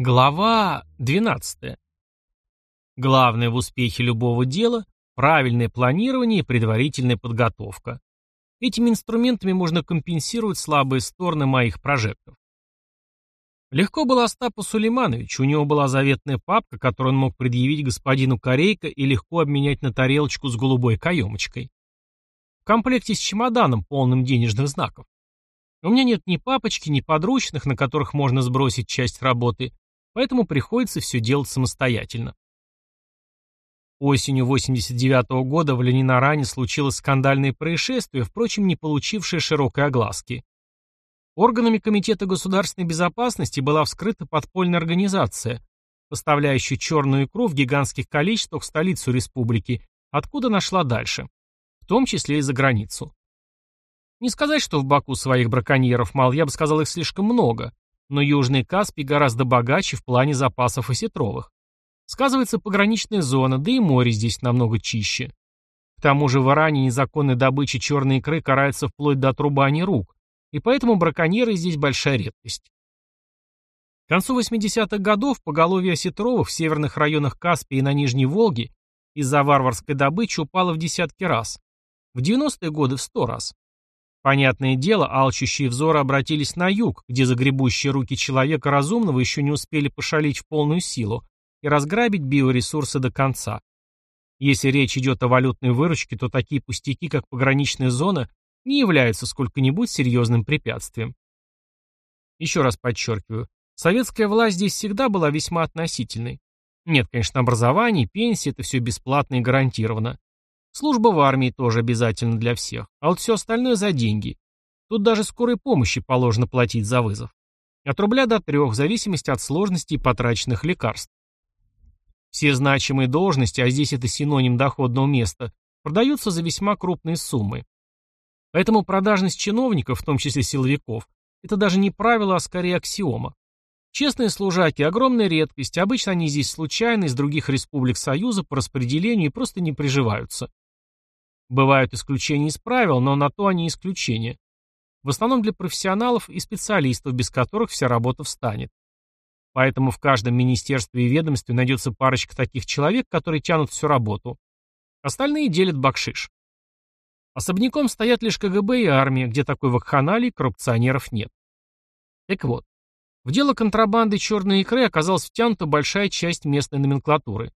Глава 12. Главное в успехе любого дела – правильное планирование и предварительная подготовка. Этими инструментами можно компенсировать слабые стороны моих прожектов. Легко было Остапу Сулеймановичу, у него была заветная папка, которую он мог предъявить господину Корейко и легко обменять на тарелочку с голубой каемочкой. В комплекте с чемоданом, полным денежных знаков. У меня нет ни папочки, ни подручных, на которых можно сбросить часть работы, поэтому приходится все делать самостоятельно. Осенью 89 -го года в Ленинаране случилось скандальное происшествие, впрочем, не получившее широкой огласки. Органами Комитета государственной безопасности была вскрыта подпольная организация, поставляющая черную икру в гигантских количествах в столицу республики, откуда нашла дальше, в том числе и за границу. Не сказать, что в Баку своих браконьеров мало, я бы сказал, их слишком много, но Южный Каспий гораздо богаче в плане запасов осетровых. Сказывается пограничная зона, да и море здесь намного чище. К тому же в Иране незаконной добычи черной икры карается вплоть до отрубания рук, и поэтому браконьеры здесь большая редкость. К концу 80-х годов поголовье осетровых в северных районах Каспия и на Нижней Волге из-за варварской добычи упало в десятки раз, в 90-е годы в 100 раз. Понятное дело, алчущие взоры обратились на юг, где загребущие руки человека разумного еще не успели пошалить в полную силу и разграбить биоресурсы до конца. Если речь идет о валютной выручке, то такие пустяки, как пограничная зона, не являются сколько-нибудь серьезным препятствием. Еще раз подчеркиваю, советская власть здесь всегда была весьма относительной. Нет, конечно, образование, пенсии – это все бесплатно и гарантированно. Служба в армии тоже обязательно для всех, а вот все остальное за деньги. Тут даже скорой помощи положено платить за вызов. От рубля до трех, в зависимости от сложности и потраченных лекарств. Все значимые должности, а здесь это синоним доходного места, продаются за весьма крупные суммы. Поэтому продажность чиновников, в том числе силовиков, это даже не правило, а скорее аксиома. Честные служаки – огромная редкость, обычно они здесь случайно из других республик Союза по распределению и просто не приживаются. Бывают исключения из правил, но на то они исключения. В основном для профессионалов и специалистов, без которых вся работа встанет. Поэтому в каждом министерстве и ведомстве найдется парочка таких человек, которые тянут всю работу. Остальные делят бакшиш. Особняком стоят лишь КГБ и армия, где такой вакханалии коррупционеров нет. Так вот, в дело контрабанды черной икры оказалась втянута большая часть местной номенклатуры.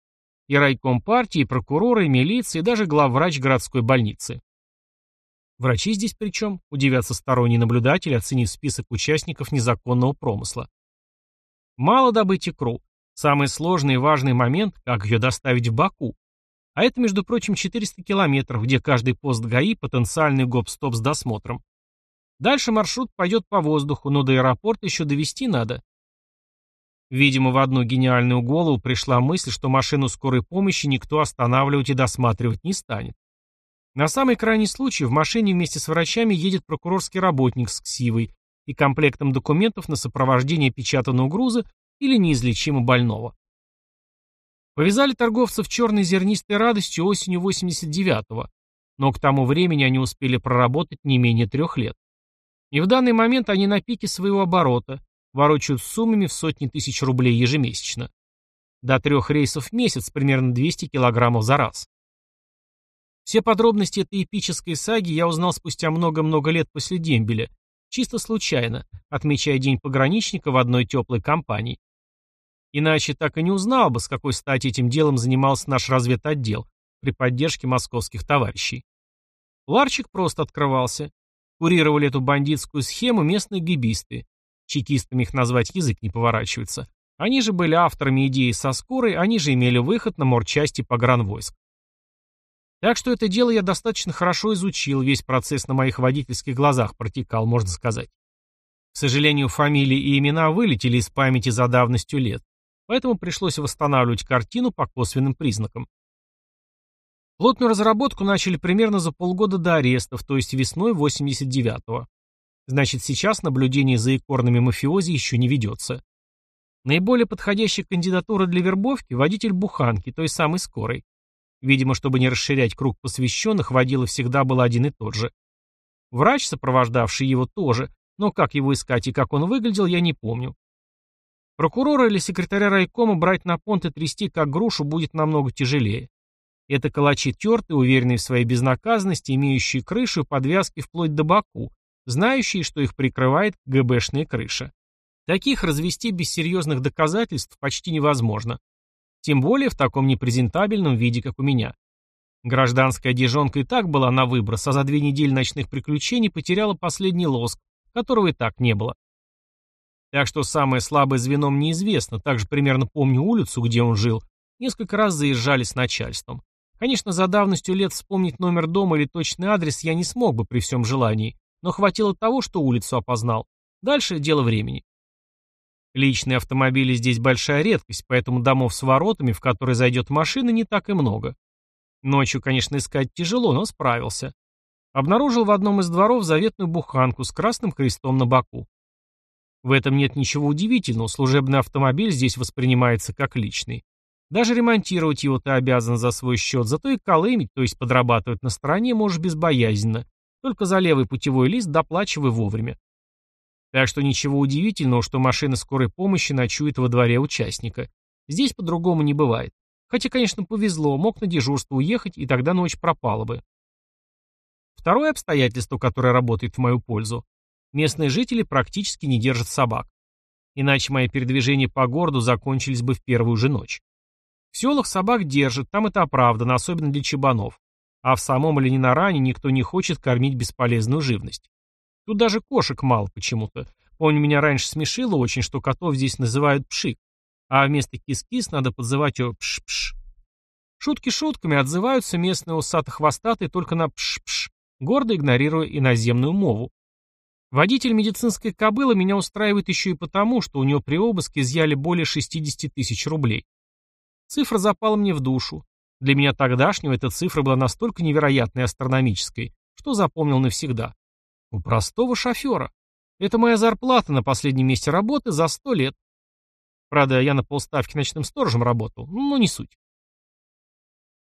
И райком партии, и прокуроры, и милиции, и даже главврач городской больницы. Врачи здесь при чем? Удивятся сторонние наблюдатели, оценив список участников незаконного промысла. Мало добыть икру. Самый сложный и важный момент, как ее доставить в Баку. А это, между прочим, 400 километров, где каждый пост ГАИ – потенциальный гоп-стоп с досмотром. Дальше маршрут пойдет по воздуху, но до аэропорта еще довести надо. Видимо, в одну гениальную голову пришла мысль, что машину скорой помощи никто останавливать и досматривать не станет. На самый крайний случай в машине вместе с врачами едет прокурорский работник с ксивой и комплектом документов на сопровождение печатанного груза или неизлечимо больного. Повязали торговцев черной зернистой радостью осенью 89-го, но к тому времени они успели проработать не менее трех лет. И в данный момент они на пике своего оборота, ворочают суммами в сотни тысяч рублей ежемесячно. До трех рейсов в месяц, примерно 200 килограммов за раз. Все подробности этой эпической саги я узнал спустя много-много лет после дембеля, чисто случайно, отмечая День пограничника в одной теплой компании. Иначе так и не узнал бы, с какой стати этим делом занимался наш разведотдел при поддержке московских товарищей. Ларчик просто открывался. Курировали эту бандитскую схему местные гибисты. Чекистами их назвать язык не поворачивается. Они же были авторами идеи со скорой, они же имели выход на морчасти погранвойск. Так что это дело я достаточно хорошо изучил, весь процесс на моих водительских глазах протекал, можно сказать. К сожалению, фамилии и имена вылетели из памяти за давностью лет, поэтому пришлось восстанавливать картину по косвенным признакам. Плотную разработку начали примерно за полгода до арестов, то есть весной 89-го. Значит, сейчас наблюдение за икорными мафиози еще не ведется. Наиболее подходящая кандидатура для вербовки – водитель буханки, той самой скорой. Видимо, чтобы не расширять круг посвященных, водила всегда был один и тот же. Врач, сопровождавший его, тоже, но как его искать и как он выглядел, я не помню. Прокурора или секретаря райкома брать на понт и трясти как грушу будет намного тяжелее. Это калачи тертые, уверенные в своей безнаказанности, имеющие крышу подвязки вплоть до боку, знающие, что их прикрывает ГБшная крыша. Таких развести без серьезных доказательств почти невозможно. Тем более в таком непрезентабельном виде, как у меня. Гражданская одежонка и так была на выброс, а за две недели ночных приключений потеряла последний лоск, которого и так не было. Так что самое слабое звено мне известно, также примерно помню улицу, где он жил, несколько раз заезжали с начальством. Конечно, за давностью лет вспомнить номер дома или точный адрес я не смог бы при всем желании, но хватило того, что улицу опознал. Дальше дело времени. Личные автомобили здесь большая редкость, поэтому домов с воротами, в которые зайдет машина, не так и много. Ночью, конечно, искать тяжело, но справился. Обнаружил в одном из дворов заветную буханку с красным крестом на боку. В этом нет ничего удивительного, служебный автомобиль здесь воспринимается как личный. Даже ремонтировать его ты обязан за свой счет, зато и колымить, то есть подрабатывать на стороне, можешь безбоязненно. Только за левый путевой лист доплачивай вовремя. Так что ничего удивительного, что машина скорой помощи ночует во дворе участника. Здесь по-другому не бывает. Хотя, конечно, повезло, мог на дежурство уехать, и тогда ночь пропала бы. Второе обстоятельство, которое работает в мою пользу. Местные жители практически не держат собак. Иначе мои передвижения по городу закончились бы в первую же ночь. В селах собак держат, там это оправдано, особенно для чебанов. А в самом Ленинаране никто не хочет кормить бесполезную живность. Тут даже кошек мало почему-то. Помню, меня раньше смешило очень, что котов здесь называют пшик, а вместо кис-кис надо подзывать его пш-пш. Шутки шутками отзываются местные усато-хвостатые только на пш-пш, гордо игнорируя иноземную мову. Водитель медицинской кобылы меня устраивает еще и потому, что у него при обыске изъяли более 60 тысяч рублей. Цифра запала мне в душу. Для меня тогдашнего эта цифра была настолько невероятной и астрономической, что запомнил навсегда. У простого шофера. Это моя зарплата на последнем месте работы за сто лет. Правда, я на полставки ночным сторожем работал, но не суть.